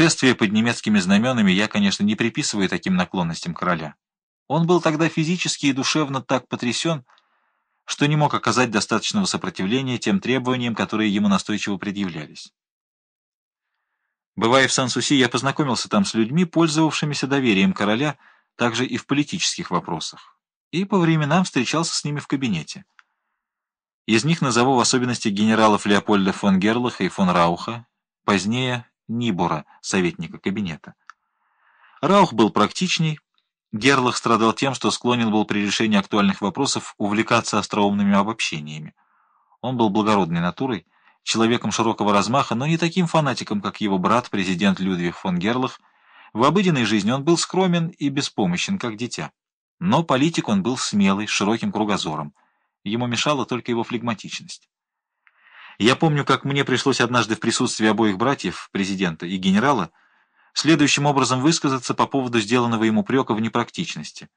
Шествие под немецкими знаменами я, конечно, не приписываю таким наклонностям короля. Он был тогда физически и душевно так потрясен, что не мог оказать достаточного сопротивления тем требованиям, которые ему настойчиво предъявлялись. Бывая в Сан-Суси, я познакомился там с людьми, пользовавшимися доверием короля, также и в политических вопросах, и по временам встречался с ними в кабинете. Из них назову в особенности генералов Леопольда фон Герлаха и фон Рауха, позднее Нибора, советника кабинета. Раух был практичней, Герлах страдал тем, что склонен был при решении актуальных вопросов увлекаться остроумными обобщениями. Он был благородной натурой, человеком широкого размаха, но не таким фанатиком, как его брат, президент Людвиг фон Герлах. В обыденной жизни он был скромен и беспомощен, как дитя. Но политик он был смелый, с широким кругозором. Ему мешала только его флегматичность. Я помню, как мне пришлось однажды в присутствии обоих братьев, президента и генерала, следующим образом высказаться по поводу сделанного ему упрека в непрактичности.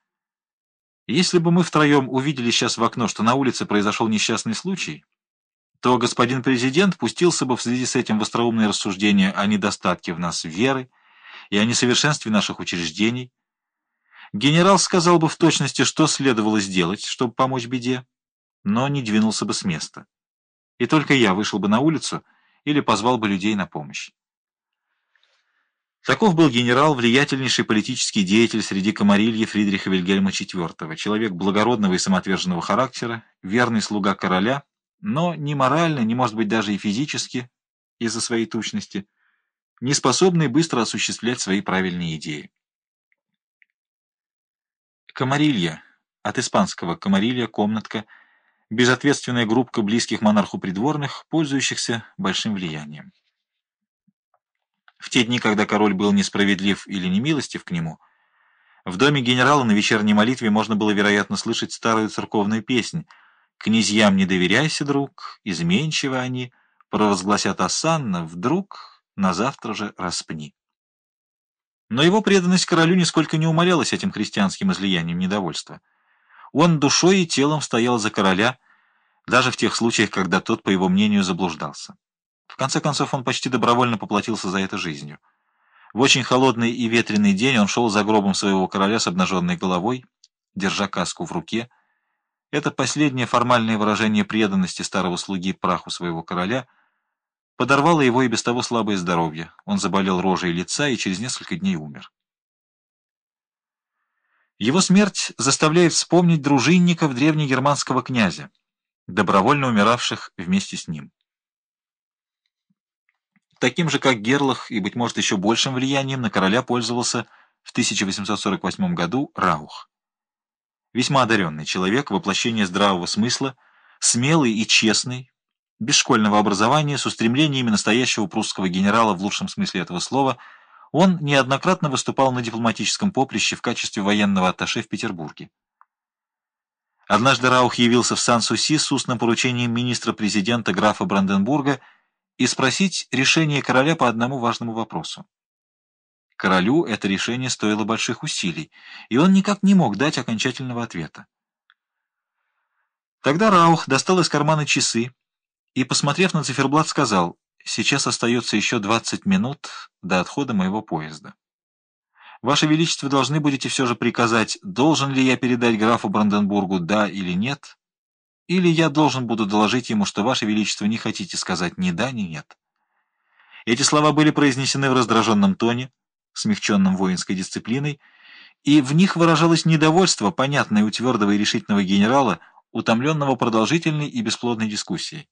Если бы мы втроем увидели сейчас в окно, что на улице произошел несчастный случай, то господин президент пустился бы в связи с этим в остроумные рассуждения о недостатке в нас веры и о несовершенстве наших учреждений. Генерал сказал бы в точности, что следовало сделать, чтобы помочь беде, но не двинулся бы с места. И только я вышел бы на улицу или позвал бы людей на помощь. Таков был генерал, влиятельнейший политический деятель среди комарильи Фридриха Вильгельма IV, человек благородного и самоотверженного характера, верный слуга короля, но ни морально, ни, может быть, даже и физически, из-за своей тучности, не способный быстро осуществлять свои правильные идеи. Комарилья, от испанского «комарилья» — комнатка, безответственная группка близких монарху придворных, пользующихся большим влиянием. В те дни, когда король был несправедлив или немилостив к нему, в доме генерала на вечерней молитве можно было, вероятно, слышать старую церковную песнь «Князьям не доверяйся, друг, изменчивы они, провозгласят осанно, вдруг на завтра же распни». Но его преданность королю нисколько не умалялась этим христианским излиянием недовольства. Он душой и телом стоял за короля, даже в тех случаях, когда тот, по его мнению, заблуждался. В конце концов, он почти добровольно поплатился за это жизнью. В очень холодный и ветреный день он шел за гробом своего короля с обнаженной головой, держа каску в руке. Это последнее формальное выражение преданности старого слуги праху своего короля подорвало его и без того слабое здоровье. Он заболел рожей лица и через несколько дней умер. Его смерть заставляет вспомнить дружинников древнегерманского князя, добровольно умиравших вместе с ним. Таким же, как Герлах, и, быть может, еще большим влиянием на короля пользовался в 1848 году Раух. Весьма одаренный человек, воплощение здравого смысла, смелый и честный, без школьного образования, с устремлениями настоящего прусского генерала в лучшем смысле этого слова, он неоднократно выступал на дипломатическом поприще в качестве военного атташе в Петербурге. Однажды Раух явился в Сан-Суси с устным поручением министра-президента графа Бранденбурга и спросить решение короля по одному важному вопросу. Королю это решение стоило больших усилий, и он никак не мог дать окончательного ответа. Тогда Раух достал из кармана часы и, посмотрев на циферблат, сказал, «Сейчас остается еще 20 минут до отхода моего поезда. Ваше Величество должны будете все же приказать, должен ли я передать графу Бранденбургу «да» или «нет», или я должен буду доложить ему, что Ваше Величество не хотите сказать ни да, ни нет. Эти слова были произнесены в раздраженном тоне, смягченном воинской дисциплиной, и в них выражалось недовольство, понятное у твердого и решительного генерала, утомленного продолжительной и бесплодной дискуссией.